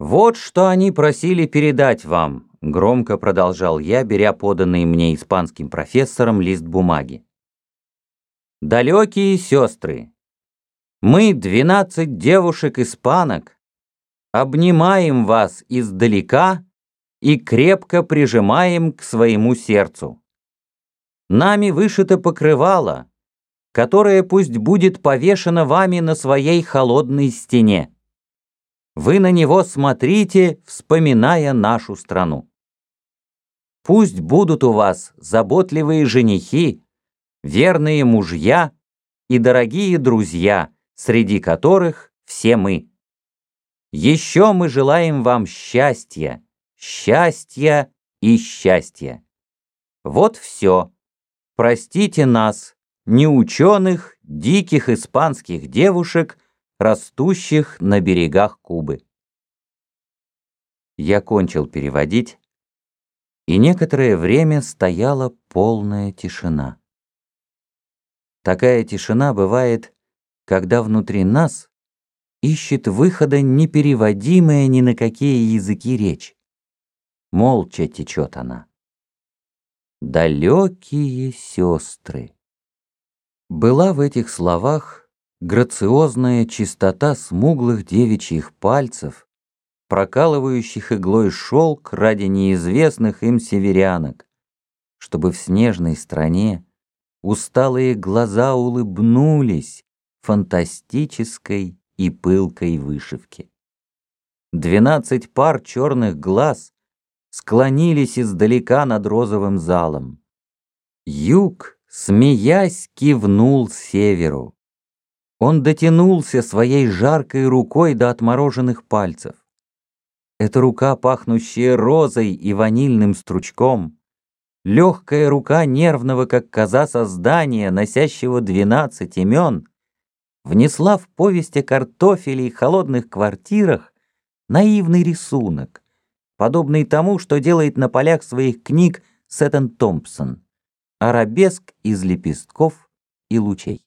«Вот что они просили передать вам», — громко продолжал я, беря поданный мне испанским профессором лист бумаги. «Далекие сестры, мы, двенадцать девушек-испанок, обнимаем вас издалека и крепко прижимаем к своему сердцу. Нами вышито покрывало, которое пусть будет повешено вами на своей холодной стене. Вы на него смотрите, вспоминая нашу страну. Пусть будут у вас заботливые женихи, верные мужья и дорогие друзья, среди которых все мы. Еще мы желаем вам счастья, счастья и счастья. Вот все. Простите нас, неученых, диких испанских девушек, растущих на берегах Кубы. Я кончил переводить, и некоторое время стояла полная тишина. Такая тишина бывает, когда внутри нас ищет выхода непереводимая ни на какие языки речь. Молча течет она. Далекие сестры. Была в этих словах грациозная чистота смуглых девичьих пальцев, прокалывающих иглой шелк ради неизвестных им северянок, чтобы в снежной стране усталые глаза улыбнулись фантастической и пылкой вышивки. Двенадцать пар черных глаз склонились издалека над розовым залом. Юг, смеясь, кивнул северу. Он дотянулся своей жаркой рукой до отмороженных пальцев. Эта рука, пахнущая розой и ванильным стручком, легкая рука нервного, как коза создания, носящего двенадцать имен, внесла в повесть о картофеле и холодных квартирах наивный рисунок, подобный тому, что делает на полях своих книг Сеттон Томпсон, арабеск из лепестков и лучей.